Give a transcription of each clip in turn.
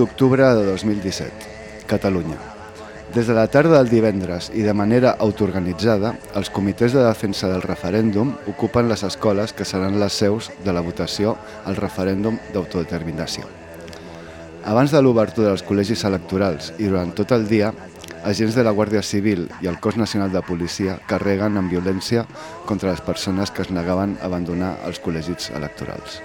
d'octubre de 2017, Catalunya. Des de la tarda del divendres i de manera autoorganitzada, els comitès de defensa del referèndum ocupen les escoles que seran les seus de la votació al referèndum d'autodeterminació. Abans de l'obertura dels col·legis electorals i durant tot el dia, agents de la Guàrdia Civil i el Cos Nacional de Policia carreguen amb violència contra les persones que es negaven a abandonar els col·legis electorals.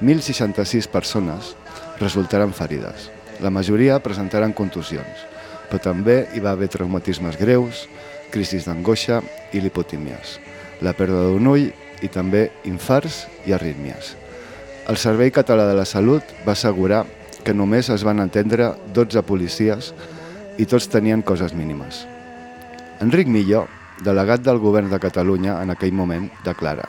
1.066 persones resultaren ferides. La majoria presentaren contusions, però també hi va haver traumatismes greus, crisis d'angoixa i lipotímies, la pèrdua d'un ull i també infarts i arrítmies. El Servei Català de la Salut va assegurar que només es van atendre 12 policies i tots tenien coses mínimes. Enric Milló, delegat del govern de Catalunya en aquell moment, declara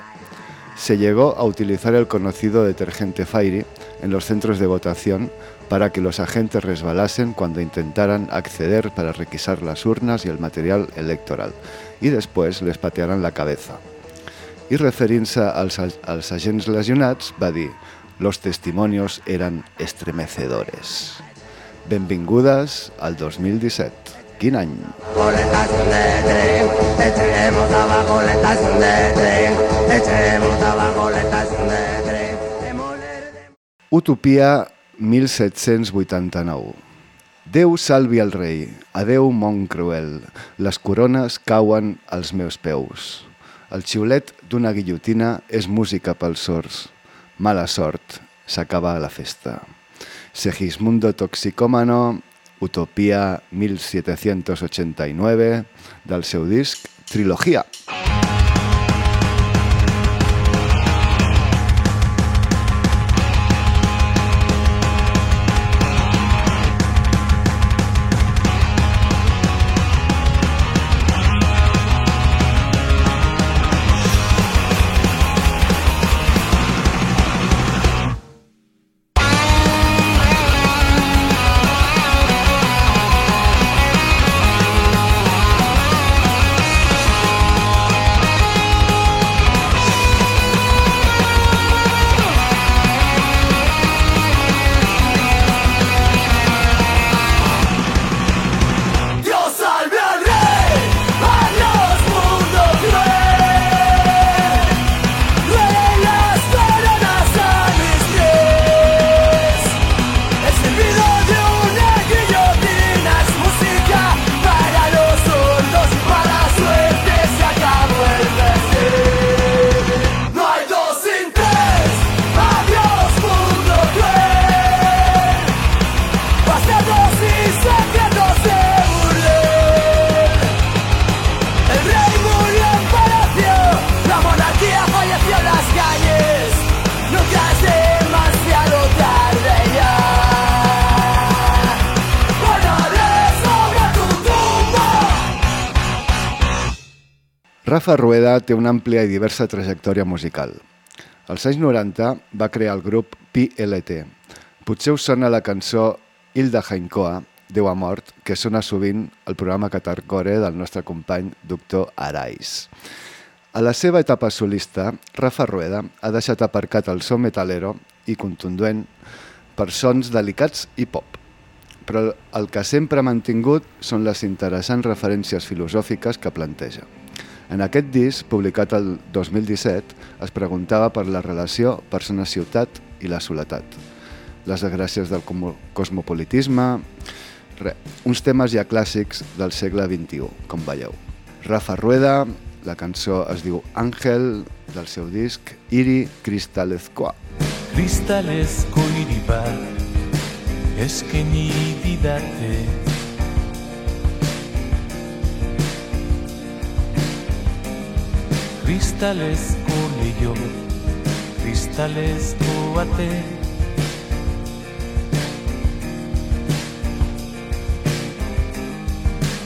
Se llegó a utilizar el conocido detergente Fairy en los centros de votación para que los agentes resbalasen cuando intentaran acceder para requisar las urnas y el material electoral y después les patearan la cabeza. I referint-se als, als agents lesionats va dir «Los testimonios eran estremecedores». Benvingudes al 2017. Quin any? Utopia 1789. Déu salvi el rei, adeu món cruel, les corones cauen als meus peus. El xiulet d'una guillotina és música pels sords. Mala sort, s'acaba la festa. Segismundo Toxicómano, Utopia 1789, del seu disc Trilogia. Rafa Rueda té una àmplia i diversa trajectòria musical. Als anys 90 va crear el grup PLT. Potser us sona la cançó Hilda Jaincoa, Déu ha mort, que sona sovint al programa Catarcore del nostre company doctor Arais. A la seva etapa solista, Rafa Rueda ha deixat aparcat el so metalero i contundent per sons delicats i pop però el que sempre ha mantingut són les interessants referències filosòfiques que planteja. En aquest disc, publicat el 2017, es preguntava per la relació persona-ciutat i la soledat, les desgràcies del cosmopolitisme, re, uns temes ja clàssics del segle XXI, com veieu. Rafa Rueda, la cançó es diu Àngel, del seu disc Iri Cristalezkoa. Cristales koiribat eskeni didate Kristalezko leio, kristalezko ate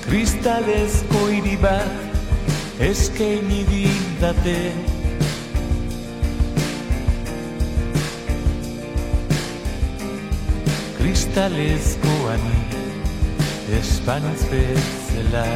Kristalezko hiri bat eskaini didate kristalezkoan espanaz bezala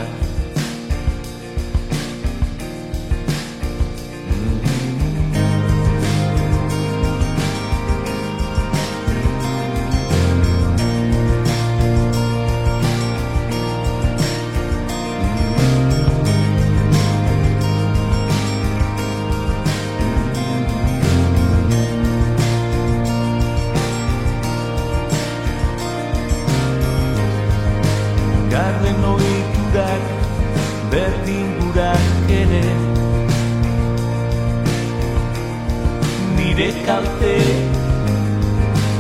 garden oitudak berdin gurak ere nire kalte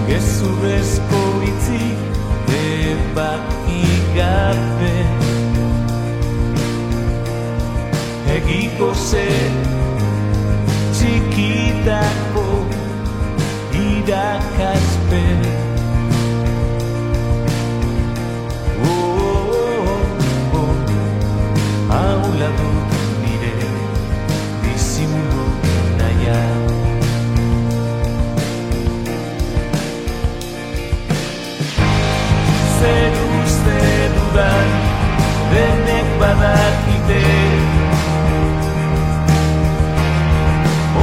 gezurrezko itzi ebat igarbe egiko zen txikitako irakazpen Thank you. Aula dut nire bizimulu naia Zer uste dudan denek badakite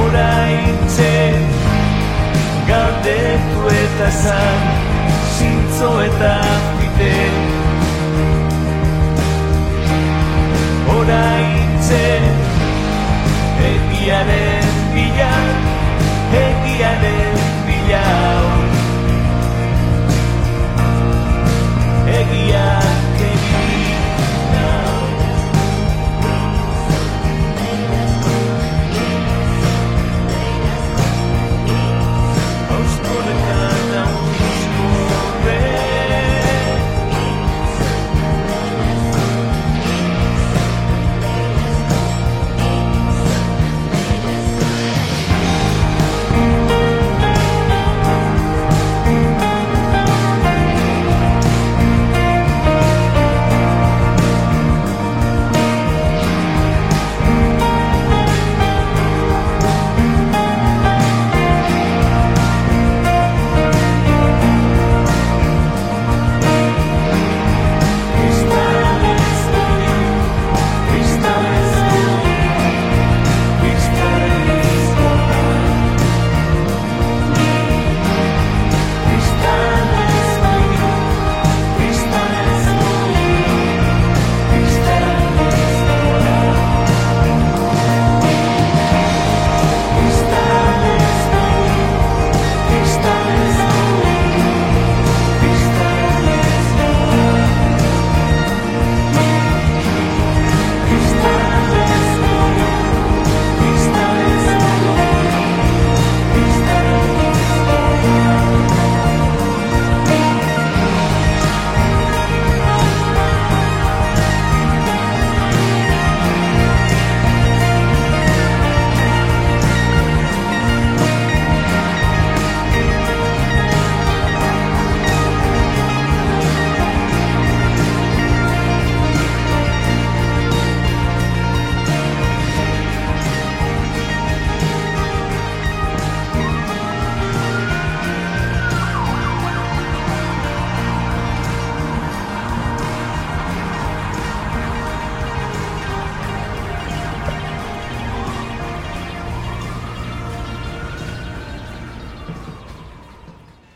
Orain txen galdetu eta zan Zintzo eta fite orainzen Egiaren bila, egiaren bila. Egiaren bila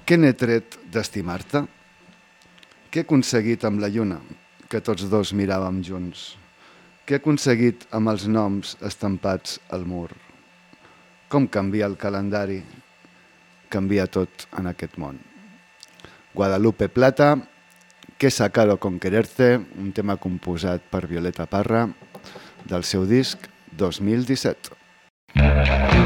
Què n'he tret d'estimar-te? Què he aconseguit amb la lluna, que tots dos miràvem junts? Què he aconseguit amb els noms estampats al mur? Com canvia el calendari? Canvia tot en aquest món. Guadalupe Plata, Que sacado con quererte, un tema composat per Violeta Parra, del seu disc 2017.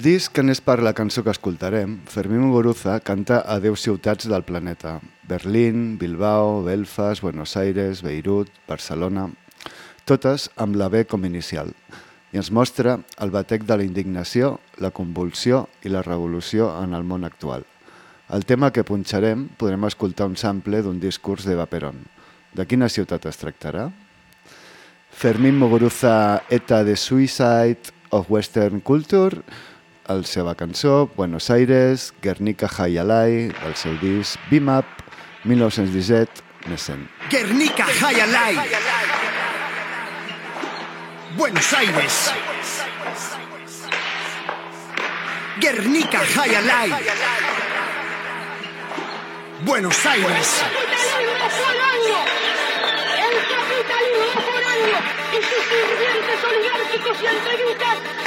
Disc que n'és per la cançó que escoltarem, Fermín Muguruza canta a 10 ciutats del planeta. Berlín, Bilbao, Belfast, Buenos Aires, Beirut, Barcelona... Totes amb la B com inicial. I ens mostra el batec de la indignació, la convulsió i la revolució en el món actual. El tema que punxarem podrem escoltar un sample d'un discurs d'Eva Perón. De quina ciutat es tractarà? Fermín Muguruza eta de Suicide of Western Culture, el seva cançó Buenos Aires, Guernica High Alai, el seu disc Beam Up, 1917, més 100. Guernica High Alive. Buenos Aires. Guernica High Alive. Buenos Aires. el capitalismo foráneo y sus sirvientes oligárquicos y entreguistas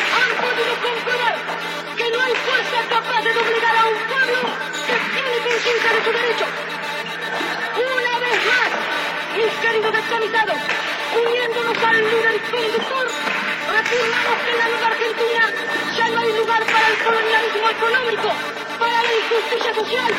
descamisados, uniéndonos al líder conductor, afirmamos que en la nueva Argentina ya no hay lugar para el colonialismo económico, para la injusticia social,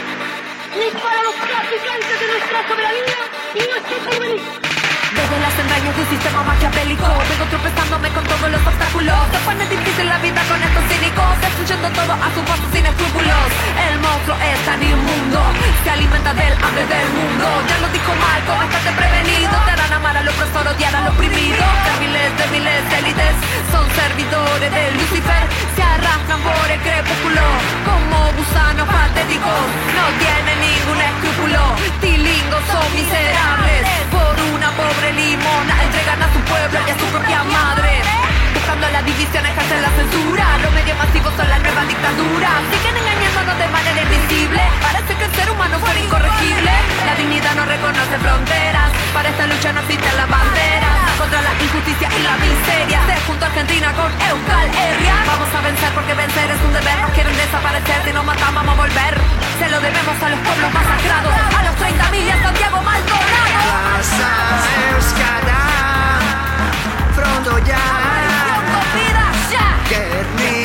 ni para los traficantes de nuestra soberanía y nuestro porvenir. Desde las entrañas de un sistema maquiavélico Vengo tropezándome con todos los obstáculos. Se pone difícil la vida con estos cínicos Destruyendo todo a su paso sin escrúpulos. El monstruo es tan inmundo Se alimenta del hambre del mundo. Ya lo dijo Marco, estate prevenido Amar al opresor, odiar al oprimido Débiles, débiles, élites Son servidores de Lucifer Se arrastran por el crepúsculo Como gusanos patéticos No tienen ningún escrúpulo Tilingos son miserables Por una pobre limona entregan a su pueblo y a su propia madre. Buscando la división, ejercen la censura. Los medios masivos son la nueva dictadura. Siguen engañándonos de manera invisible. Parece que el ser humano fue incorregible. La dignidad no reconoce fronteras. Para esta lucha no existen las banderas. Contra la injusticia y la miseria. Se junto a Argentina con Euskal Herria. Vamos a vencer porque vencer es un deber. Nos quieren desaparecer. Si nos matamos, vamos a volver. Se lo debemos a los pueblos masacrados. A los 30.000 y a Santiago Maldonado. Plaza Euskara. Pronto ya. Ya.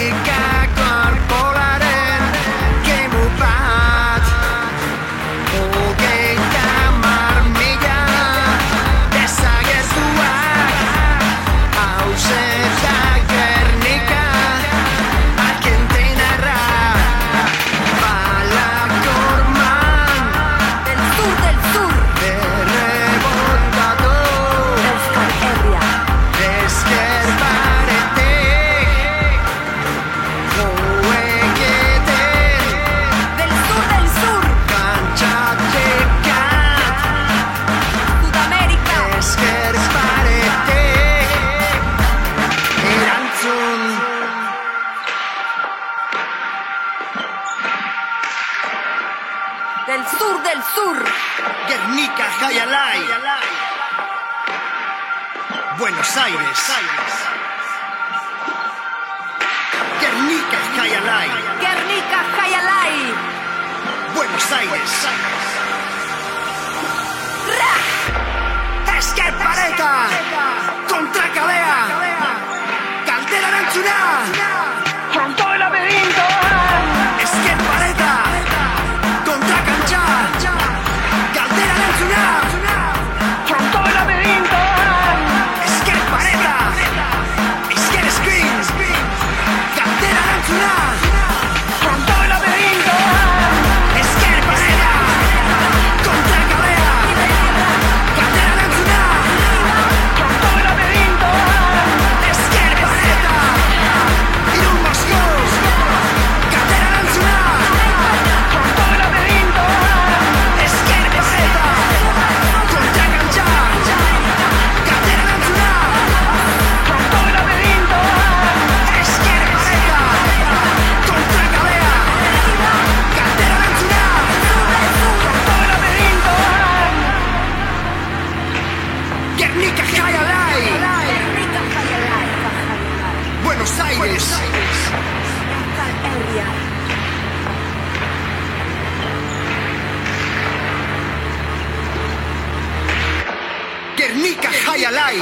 Guernica Jayalai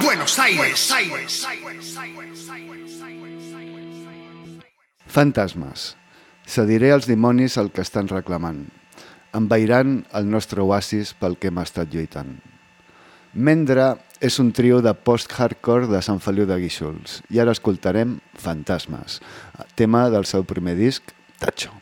Buenos Aires. Fantasmes. Cediré als dimonis el que estan reclamant. Envairan el nostre oasis pel que hem estat lluitant. Mendra és un trio de post-hardcore de Sant Feliu de Guíxols i ara escoltarem Fantasmes, tema del seu primer disc, Tacho.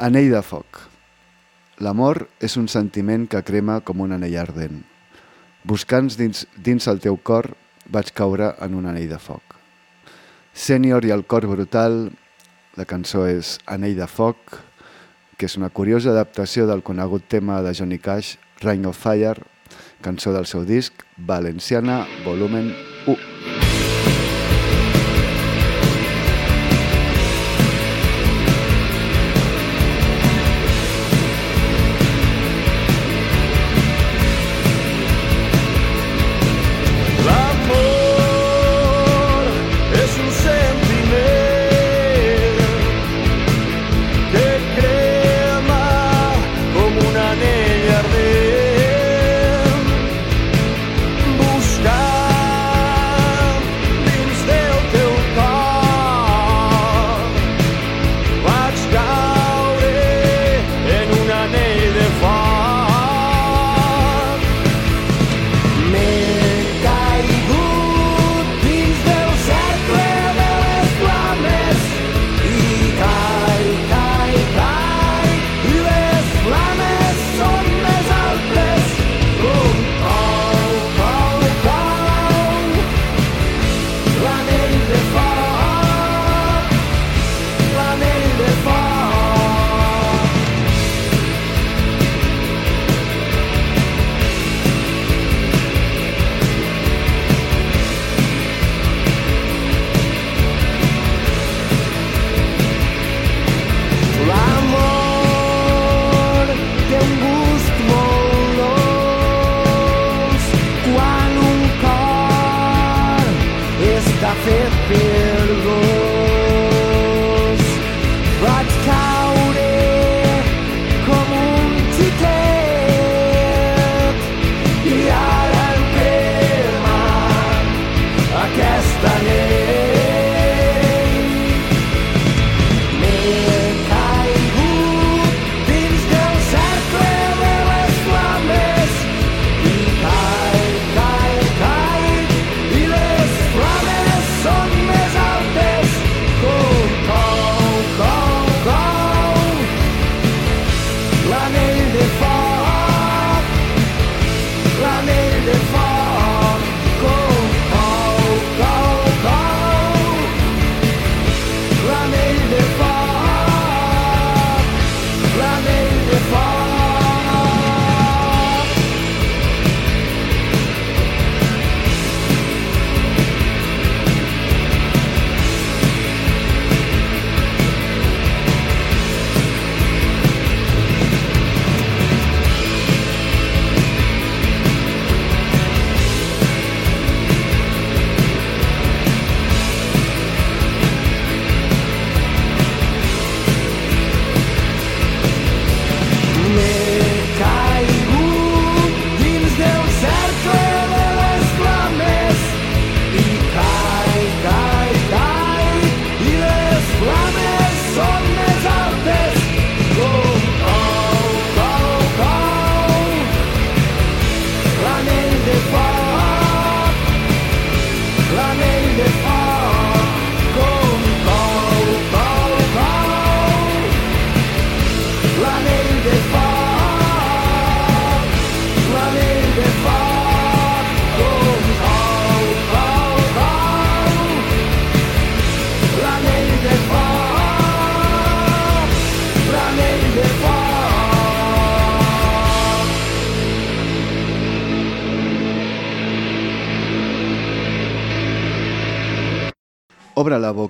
Anell de foc. L'amor és un sentiment que crema com un anell ardent. Buscant dins, dins el teu cor, vaig caure en un anell de foc. Sènior i el cor brutal, la cançó és Anell de foc, que és una curiosa adaptació del conegut tema de Johnny Cash, Rain of Fire, cançó del seu disc Valenciana, volumen 1.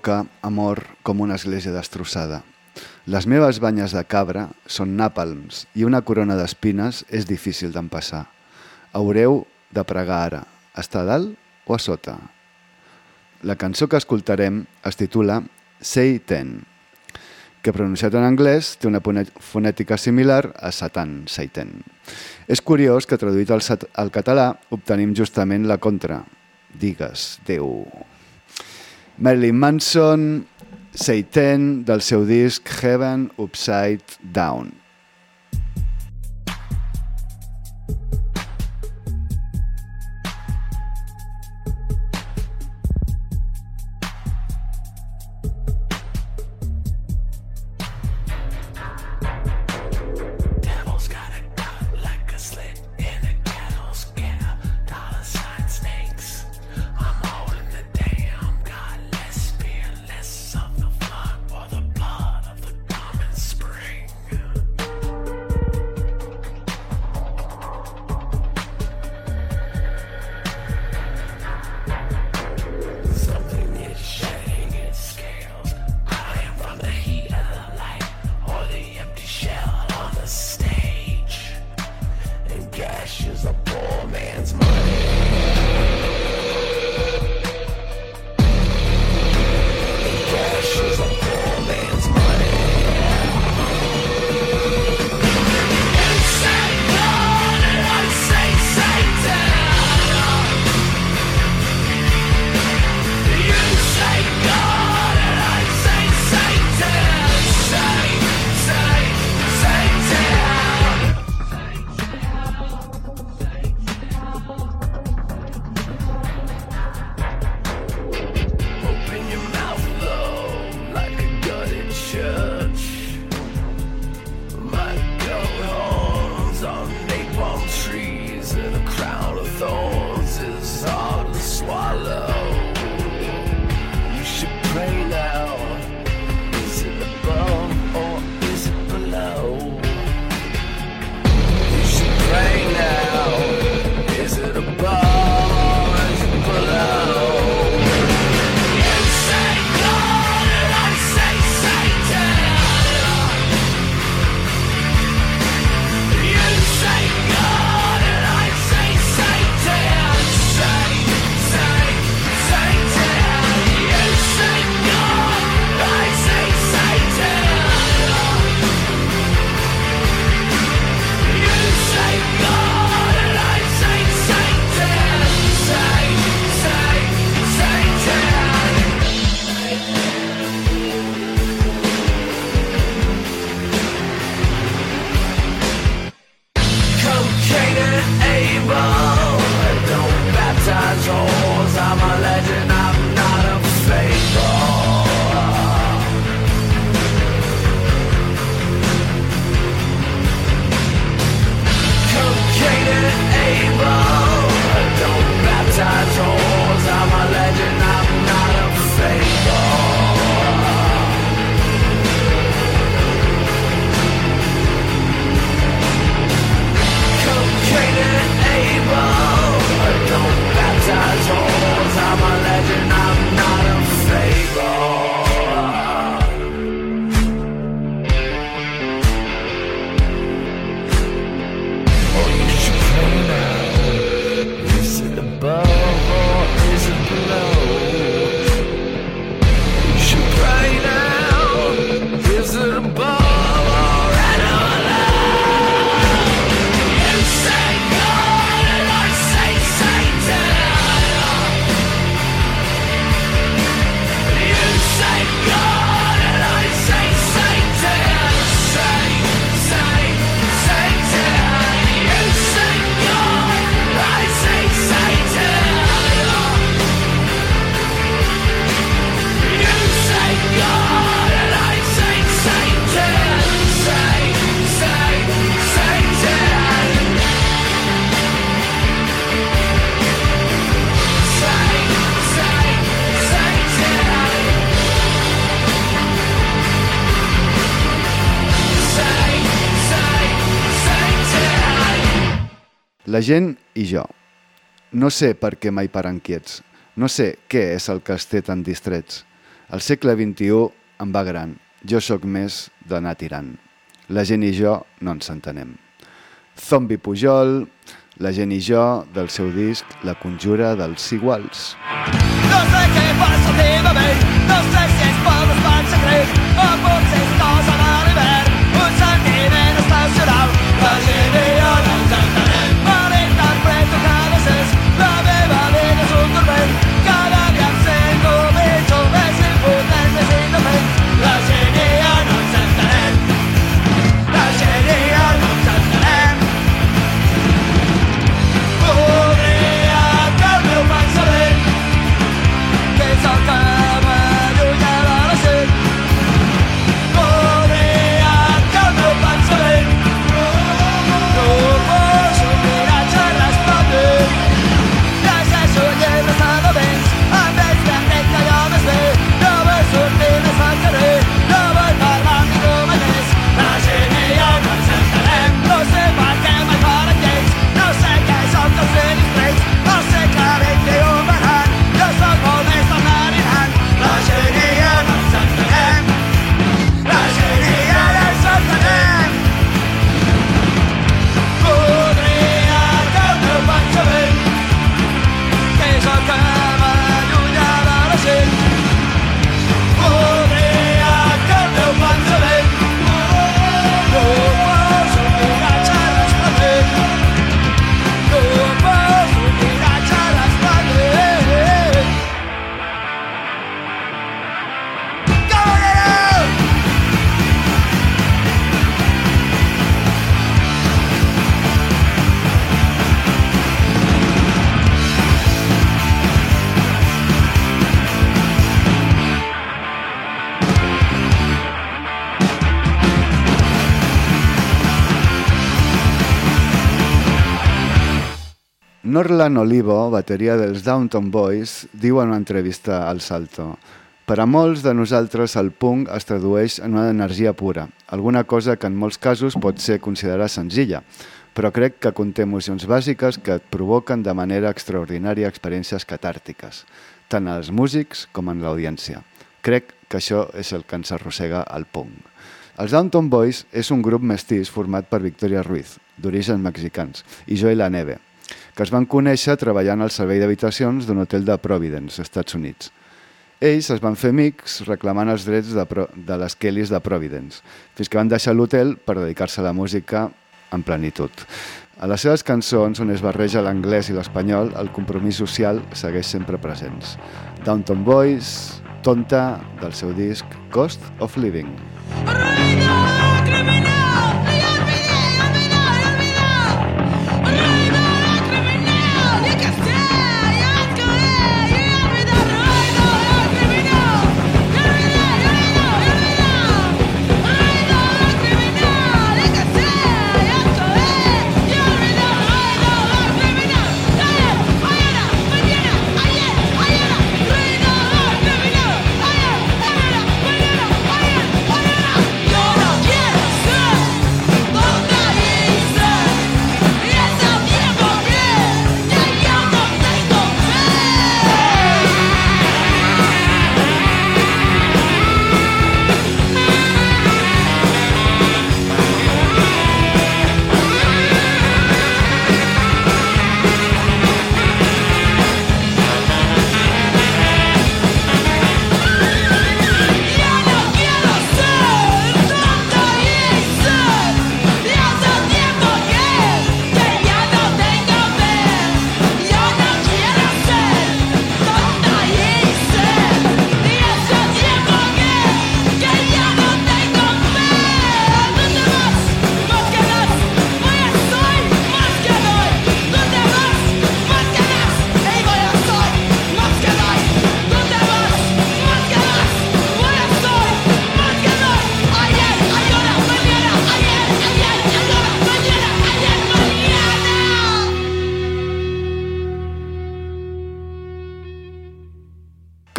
Boca, amor, com una església destrossada. Les meves banyes de cabra són nàpalms i una corona d'espines és difícil d'empassar. Haureu de pregar ara, està a dalt o a sota? La cançó que escoltarem es titula Say Ten, que pronunciat en anglès té una fonètica similar a Satan, Satan. És curiós que traduït al català obtenim justament la contra. Digues, Déu. Marilyn Manson, Satan, del seu disc Heaven Upside Down. La gent i jo. No sé per què mai paren quiets. No sé què és el que els té tan distrets. El segle XXI em va gran. Jo sóc més d'anar tirant. La gent i jo no ens entenem. Zombi Pujol, la gent i jo, del seu disc La conjura dels iguals. No sé què passa últimament, no Norlan Olivo, bateria dels Downton Boys, diu en una entrevista al Salto Per a molts de nosaltres el punk es tradueix en una energia pura, alguna cosa que en molts casos pot ser considerada senzilla, però crec que conté emocions bàsiques que et provoquen de manera extraordinària experiències catàrtiques, tant als músics com en l'audiència. Crec que això és el que ens arrossega al punk. Els Downton Boys és un grup mestís format per Victoria Ruiz, d'orígens mexicans, i Joel Neve, que es van conèixer treballant al servei d'habitacions d'un hotel de Providence, Estats Units. Ells es van fer amics reclamant els drets de, Pro de les Kellys de Providence, fins que van deixar l'hotel per dedicar-se a la música en plenitud. A les seves cançons, on es barreja l'anglès i l'espanyol, el compromís social segueix sempre presents. Downton Boys, Tonta, del seu disc Cost of Living. ¡Ruido criminal!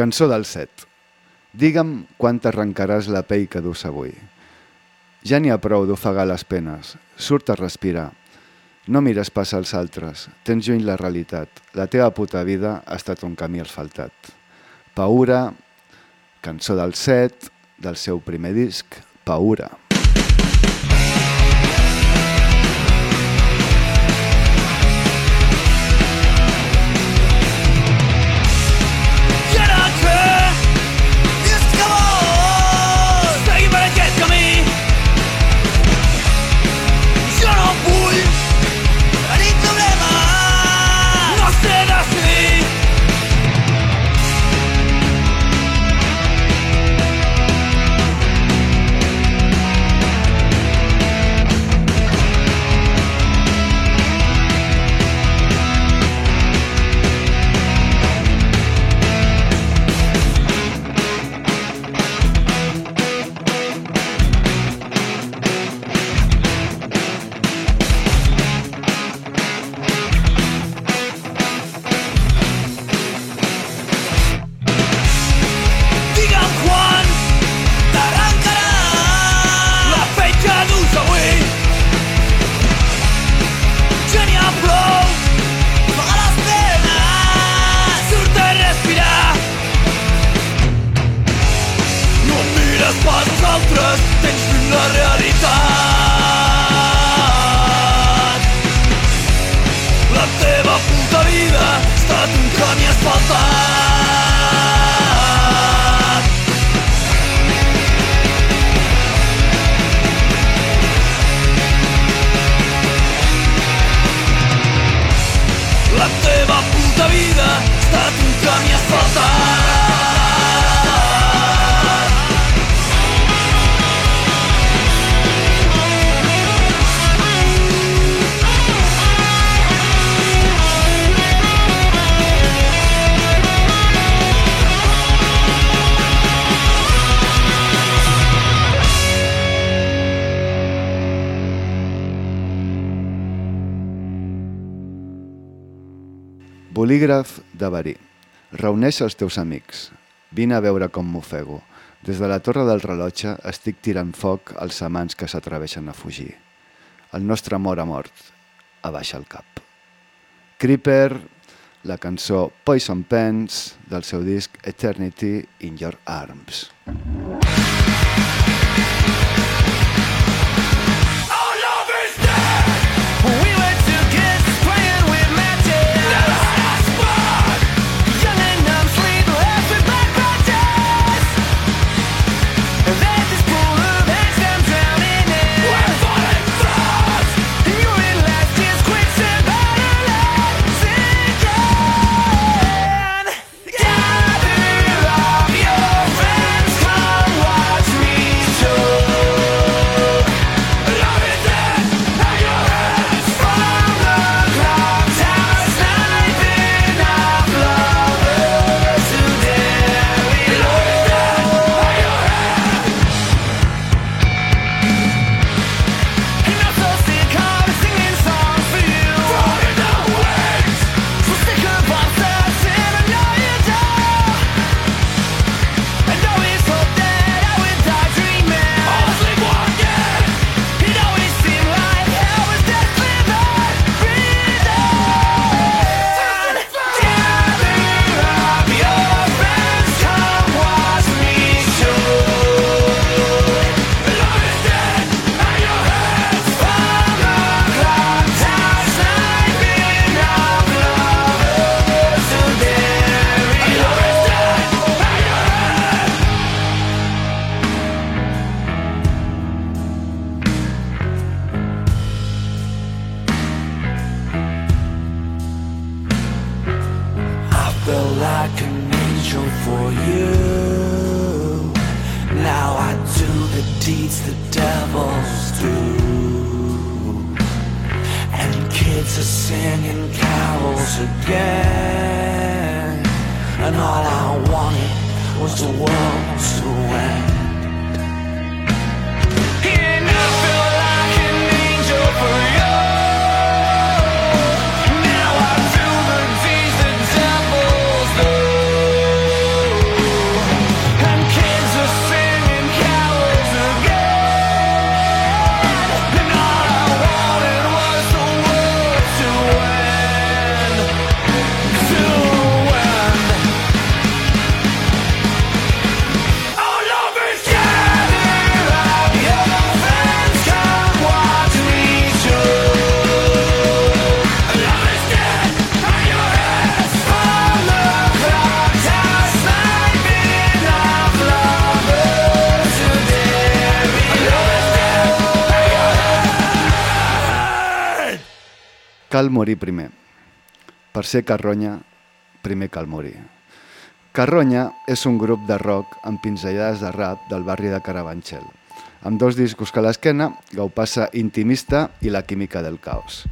Cançó del set. Digue'm quan t'arrencaràs la pell que dus avui. Ja n'hi ha prou d'ofegar les penes. Surt a respirar. No mires pas als altres. Tens lluny la realitat. La teva puta vida ha estat un camí asfaltat. Paura, cançó del set, del seu primer disc, Paura. verí. Reuneix els teus amics. Vine a veure com m'ofego. Des de la torre del rellotge estic tirant foc als amants que s'atreveixen a fugir. El nostre amor ha mort. Abaixa el cap. Creeper, la cançó Poison Pens del seu disc Eternity in Your Arms. Mm -hmm. once again. And all I wanted was the world to end. Cal morir primer. Per ser carronya, primer cal morir. Carronya és un grup de rock amb pinzellades de rap del barri de Carabanchel. Amb dos discos que a l'esquena, Gaupassa intimista i La química del caos.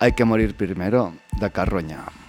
Hay que morir primero, de Carronya.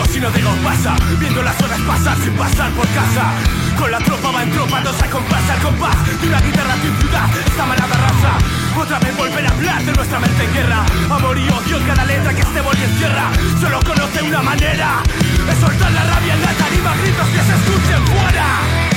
Muertos sino de pasa Viendo las horas pasar sin pasar por casa. Con la tropa va en tropa, dos a compás al compás. De una guitarra sin ciudad, esta malada raza. Otra vez volver a hablar de nuestra mente en guerra. Amor y odio en cada letra que este boli encierra. Solo conoce una manera. Es soltar la rabia en la tarima Gritos que se escuchen fuera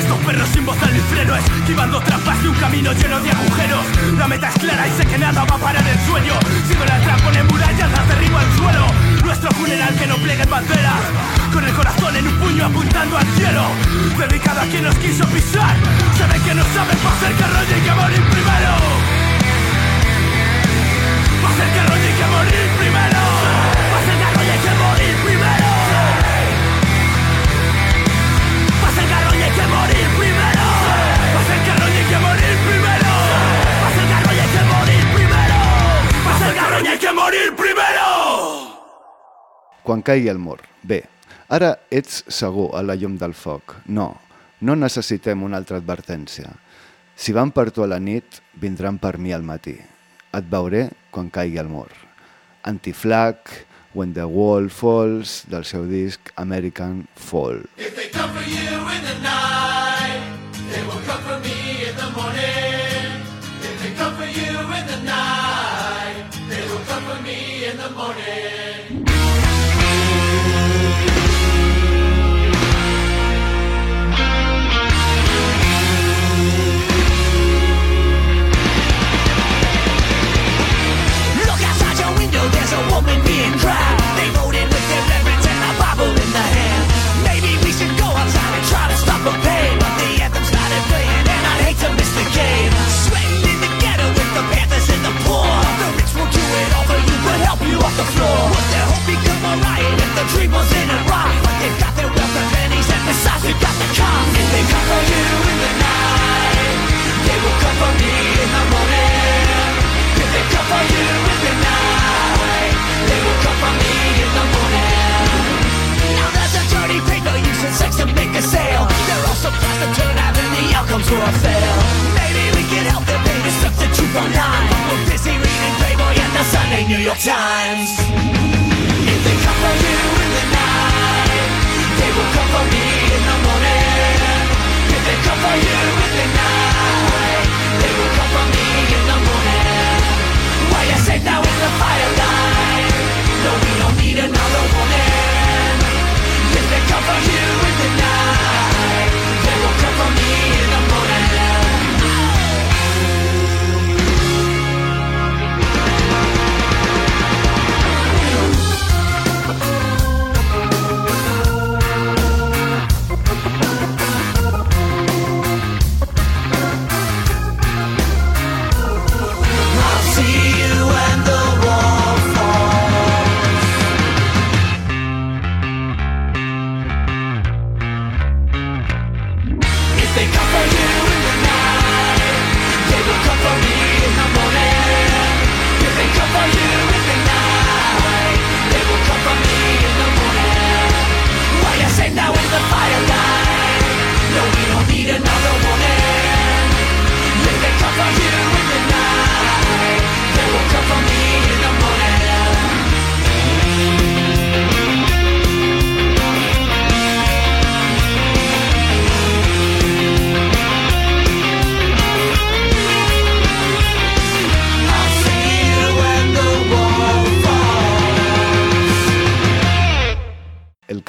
estos perros sin voz ni freno Esquivando trampas de un camino lleno de agujeros. La meta es clara y sé que nada va a parar el sueño. Sigo la trampa en murallas, las derribo al suelo. Nuestro funeral que no pliegue en banderas Con el corazón en un puño apuntando al cielo. Dedicado a quien nos quiso pisar Sabe que no saben para ser carroña y que morir primero. A ser carroña y que morir primero Va a ser carroña y que morir primero Quan caigui el mur. Bé, ara ets segur a la llum del foc. No, no necessitem una altra advertència. Si van per tu a la nit, vindran per mi al matí. Et veuré quan caigui el mur. Anti-Flag, When the Wall Falls, del seu disc American Fall. If they come for you in the night,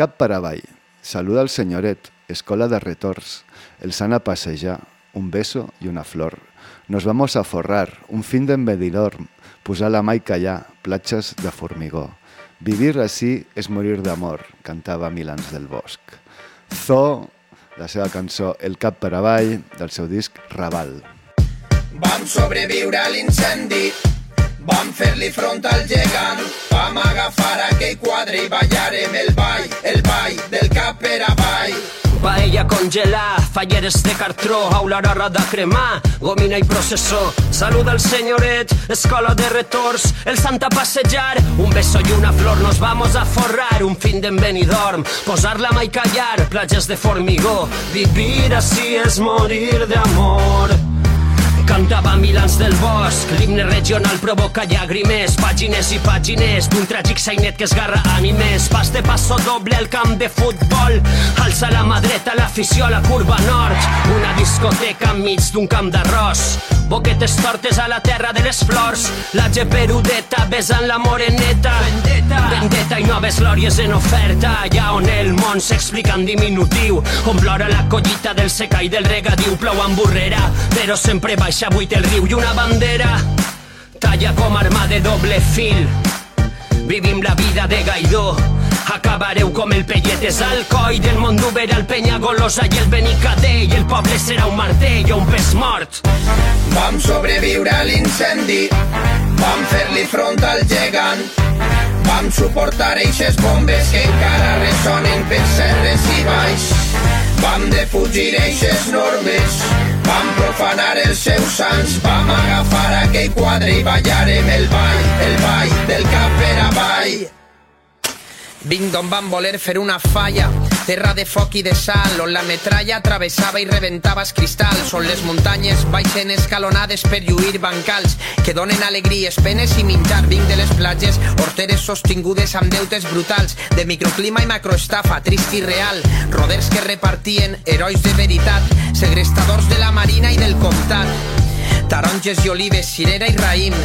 cap per avall. Saluda el senyoret, escola de retorns. El san a passejar, un beso y una flor. Nos vamos a forrar, un fin de embedidor, posar la mà i callar, platges de formigó. Vivir així és morir d'amor, cantava Milans del Bosc. Zo, la seva cançó El cap per avall, del seu disc Raval. Vam sobreviure a l'incendi, vam fer-li front al gegant, vam agafar aquell quadre i ballarem el ball, el ball del cap per avall. Paella congelada, falleres de cartró, aula rara de cremar, gomina i processó. Saluda el senyoret, escola de retorns, el santa passejar, un beso y una flor, nos vamos a forrar, un fin d'en Benidorm, posar la mà i callar, platges de formigó, vivir així és morir d'amor. Cantava Milans del Bosc, l'himne regional provoca llàgrimes, pàgines i pàgines d'un tràgic sainet que esgarra ànimes. Pas de passo doble al camp de futbol, alça la mà dreta l'afició a la curva nord, una discoteca enmig d'un camp d'arròs. Boquetes tortes a la terra de les flors, la geperudeta besant la moreneta. Vendetta, vendetta i noves glòries en oferta, allà on el món s'explica en diminutiu, on plora la collita del seca i del regadiu, plou amb burrera, però sempre baixa buit el riu i una bandera talla com arma de doble fil. Vivim la vida de Gaidó, acabareu com el Pelletes al coll del món d'Uber al Penyagolosa i el Benicadé i el poble serà un martell o un pes mort. Vam sobreviure a l'incendi, vam fer-li front al gegant, vam suportar eixes bombes que encara ressonen per serres i baix. Vam defugir eixes normes, vam profanar els seus sants, vam agafar aquell quadre i ballarem el ball, el ball del cap per avall. Vinc d'on van voler fer una falla, terra de foc i de sal, on la metralla travessava i reventava els cristalls, on les muntanyes baixen escalonades per lluir bancals, que donen alegries, penes i menjar. Vinc de les platges, horteres sostingudes amb deutes brutals, de microclima i macroestafa, trist i real, roders que repartien herois de veritat, segrestadors de la marina i del comtat, taronges i olives, cirera i raïm,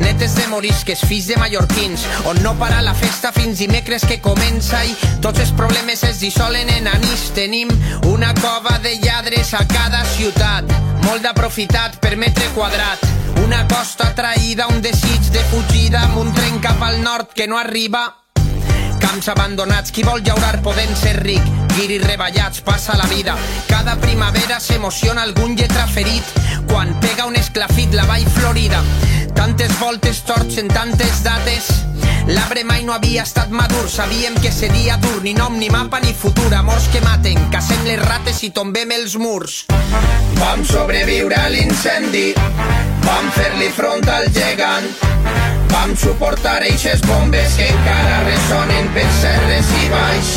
netes de morisques, fills de mallorquins, on no para la festa fins dimecres que comença i tots els problemes es dissolen en anís. Tenim una cova de lladres a cada ciutat, molt d'aprofitat per metre quadrat. Una costa traïda, un desig de fugida amb un tren cap al nord que no arriba camps abandonats, qui vol llaurar podent ser ric, guiris reballats, passa la vida. Cada primavera s'emociona algun lletra ferit, quan pega un esclafit la vall florida. Tantes voltes torts en tantes dates, l'arbre mai no havia estat madur, sabíem que seria dur, ni nom, ni mapa, ni futur, amors que maten, cacem les rates i tombem els murs. Vam sobreviure a l'incendi, vam fer-li front al gegant, Vam suportar eixes bombes que encara ressonen per serres i baix.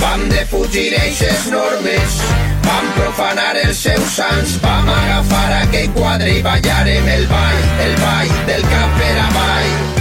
Vam defugir eixes normes, vam profanar els seus sants, vam agafar aquell quadre i ballarem el ball, el ball del cap per avall.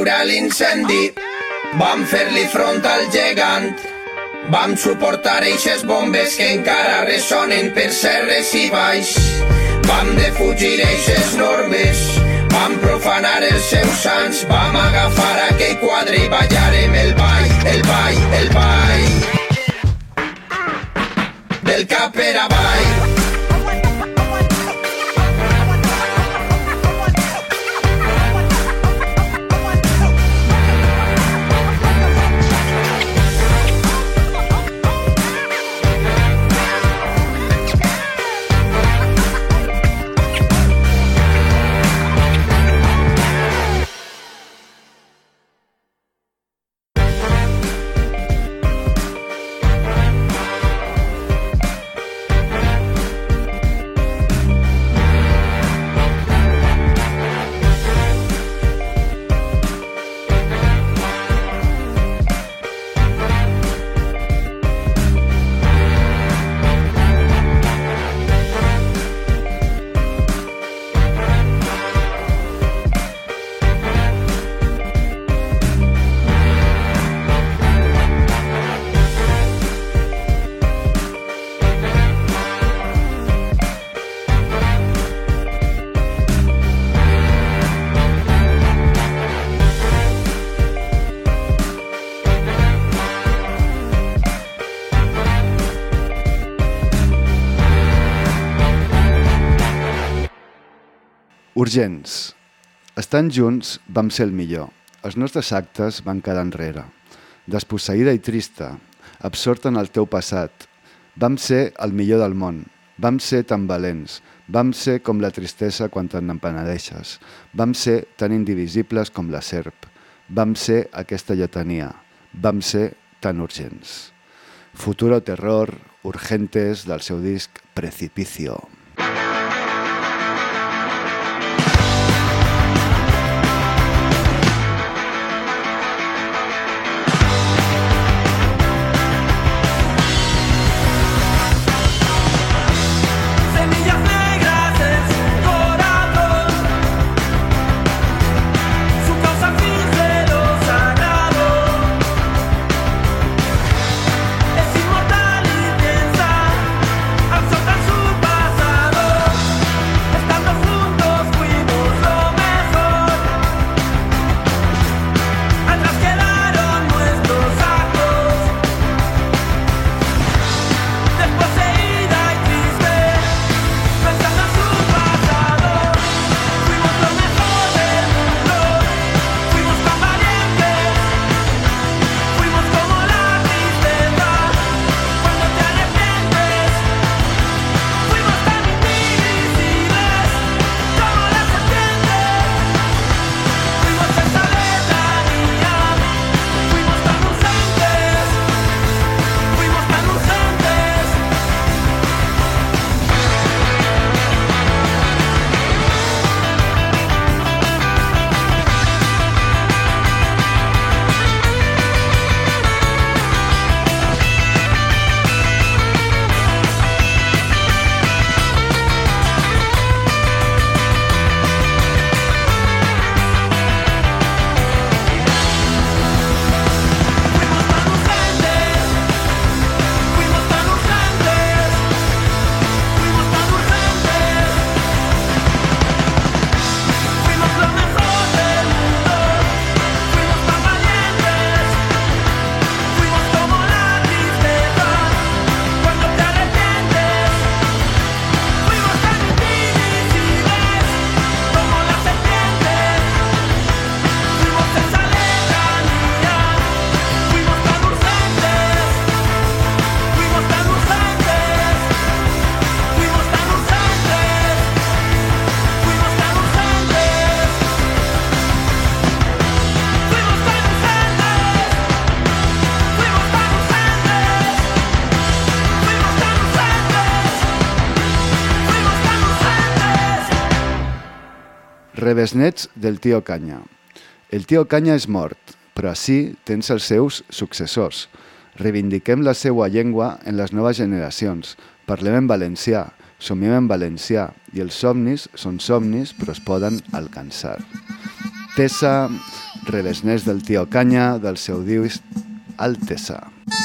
Sobreviure a l'incendi, vam fer-li front al gegant, vam suportar eixes bombes que encara ressonen per serres i baix, vam defugir eixes normes, vam profanar els seus sants, vam agafar aquell quadre i ballarem el ball, el ball, el ball, del cap per avall. Urgents. Estant junts vam ser el millor. Els nostres actes van quedar enrere. Desposseïda i trista, absorta en el teu passat. Vam ser el millor del món. Vam ser tan valents. Vam ser com la tristesa quan te'n empenedeixes. Vam ser tan indivisibles com la serp. Vam ser aquesta lletania. Vam ser tan urgents. Futuro Terror, Urgentes, del seu disc Precipicio. Revesnets del tio Canya. El tio Canya és mort, però així tens els seus successors. Reivindiquem la seva llengua en les noves generacions. Parlem en valencià, somiem en valencià i els somnis són somnis però es poden alcançar. Tessa, Revesnets del tio Canya, del seu disc Altesa. Defensem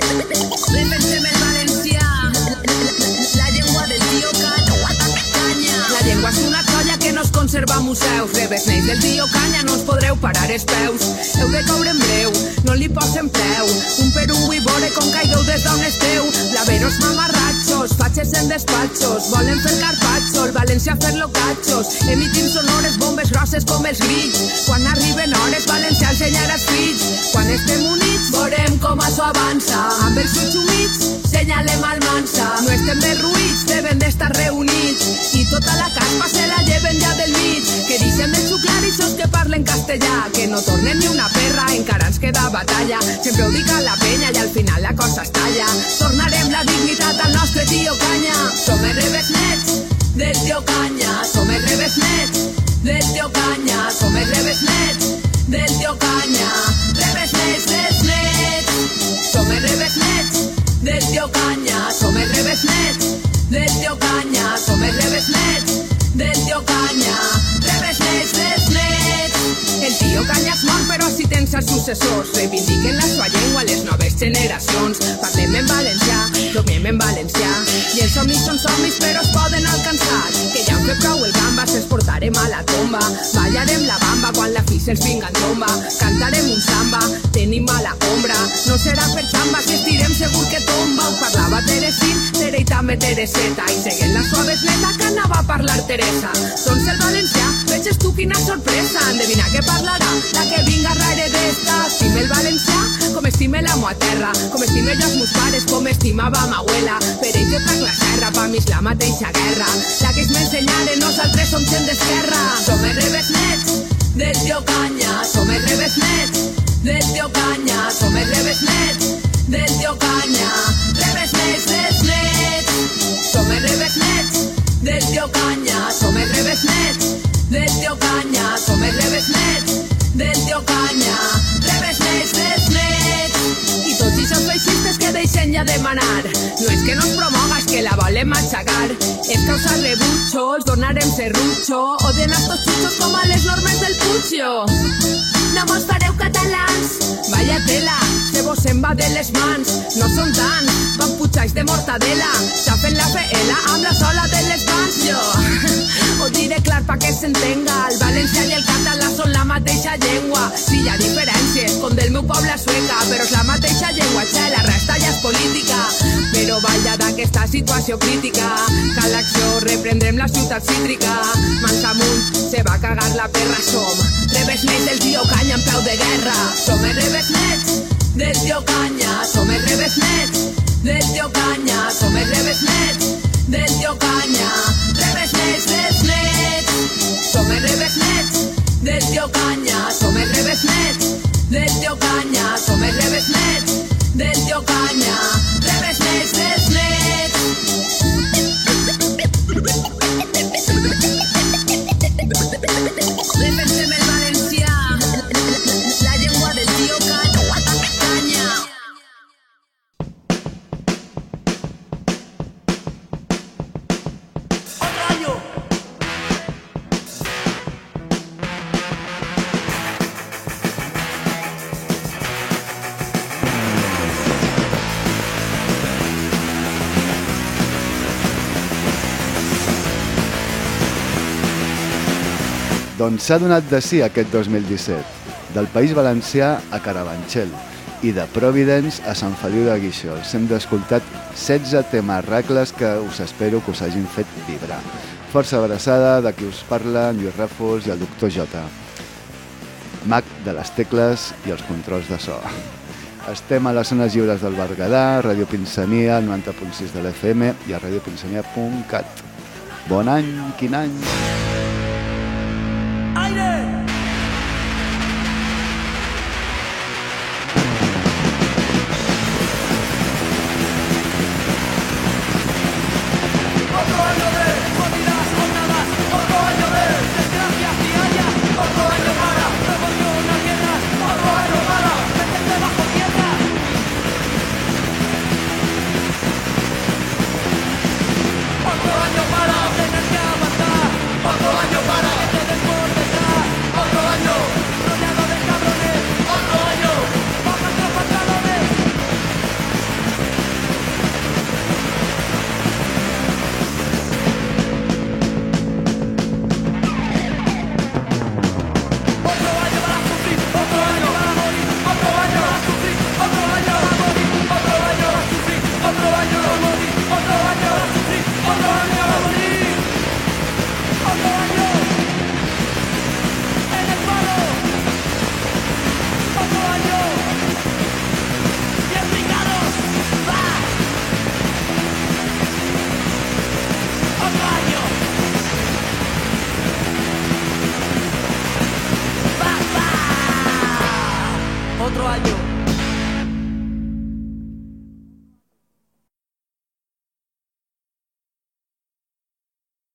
Bye. a museus. Revesneix del tio Canya, no us podreu parar els peus. Heu de caure en breu, no li posen peu. Un per un vull veure com caigueu des d'on esteu. Blaveros mamarratxos, fatxes en despatxos. Volen fer carpatxo, el València fer-lo catxos. Emitim sonores, bombes grosses com els grits. Quan arriben hores, València ensenyarà els fills. Quan estem units, veurem com això avança. Amb els ulls humits, senyalem al mansa. No estem derruïts, devem d'estar reunits. I tota la caspa se la lleven ja del mig. Que deixen de xuclar ixos que parlen castellà. Que no tornen ni una perra, encara ens queda batalla. Sempre ho dic a la penya i al final la cosa es talla. Tornarem la dignitat al nostre tio Canya. Som els revesnets del tio Canya. Som els revesnets del tio Canya. Som els revesnets del tio Canya. Dels nets. Tio Canya. Som els revesnets del tio Canya. Som els revesnets del successors reivindiquen la sua llengua les noves generacions. Parlem en valencià, dormim en valencià, i els somnis són somnis però es poden alcançar. Que ja hem fet prou el gamba, se'ls portarem a la tomba. Ballarem la bamba quan la fi se'ls vinga en tomba. Cantarem un samba, tenim mala ombra. No serà per xamba si estirem segur que tomba. Ho parlava Teresín, Tere i també Tereseta. I seguint la suave neta que anava a parlar Teresa. Doncs el valencià, veges tu quina sorpresa. Endevina què parlarà la que vinga rere d'esta. Estime el valencià com estime la meua terra. Com estime jo els meus pares, com estimava ma abuela. Per ell jo trac la serra, pa mi és la mateixa guerra. La que es m'ensenyaren, nosaltres som gent d'esquerra. Som els rebes nets del tio Canya. Som els rebes deixen ja de manar. No és que no es promoga, és que la volen matxacar. És causa rebutxo, els donarem serrutxo. Odien a estos xuchos com a les normes del Puigio. No mos fareu catalans. Vaya tela, se vos se'n va de les mans. No són tants, van putxais de mortadela. Xafen la feela amb la sola de les mans, jo. Ho diré clar pa que s'entenga. El valencià i el català són la mateixa llengua. Sí, hi ha diferències, com del meu poble sueca, però és la mateixa llengua, xe, la resta ja és política. Però balla d'aquesta situació crítica. Cal acció, reprendrem la ciutat cítrica. Mans amunt, se va cagar la perra, som. Rebes nets del tio Canya en peu de guerra. Som els rebes nets del tio Canya. Som els rebes nets del tio Canya. Som els rebes nets del tio Canya. Som els rebes nets del tio Canya. Som els rebes nets del tio Canya. Som els rebes nets del tio Canya. Doncs s'ha donat de sí aquest 2017, del País Valencià a Carabanchel i de Providence a Sant Feliu de Guíxols. Hem d'escoltat 16 temarracles que us espero que us hagin fet vibrar. Força abraçada de qui us parla, en Lluís Ràfols i el doctor Jota. Mag de les tecles i els controls de so. Estem a les zones lliures del Berguedà, Ràdio Pinsania, al 90.6 de l'FM i a radiopinsania.cat. Bon any, quin any!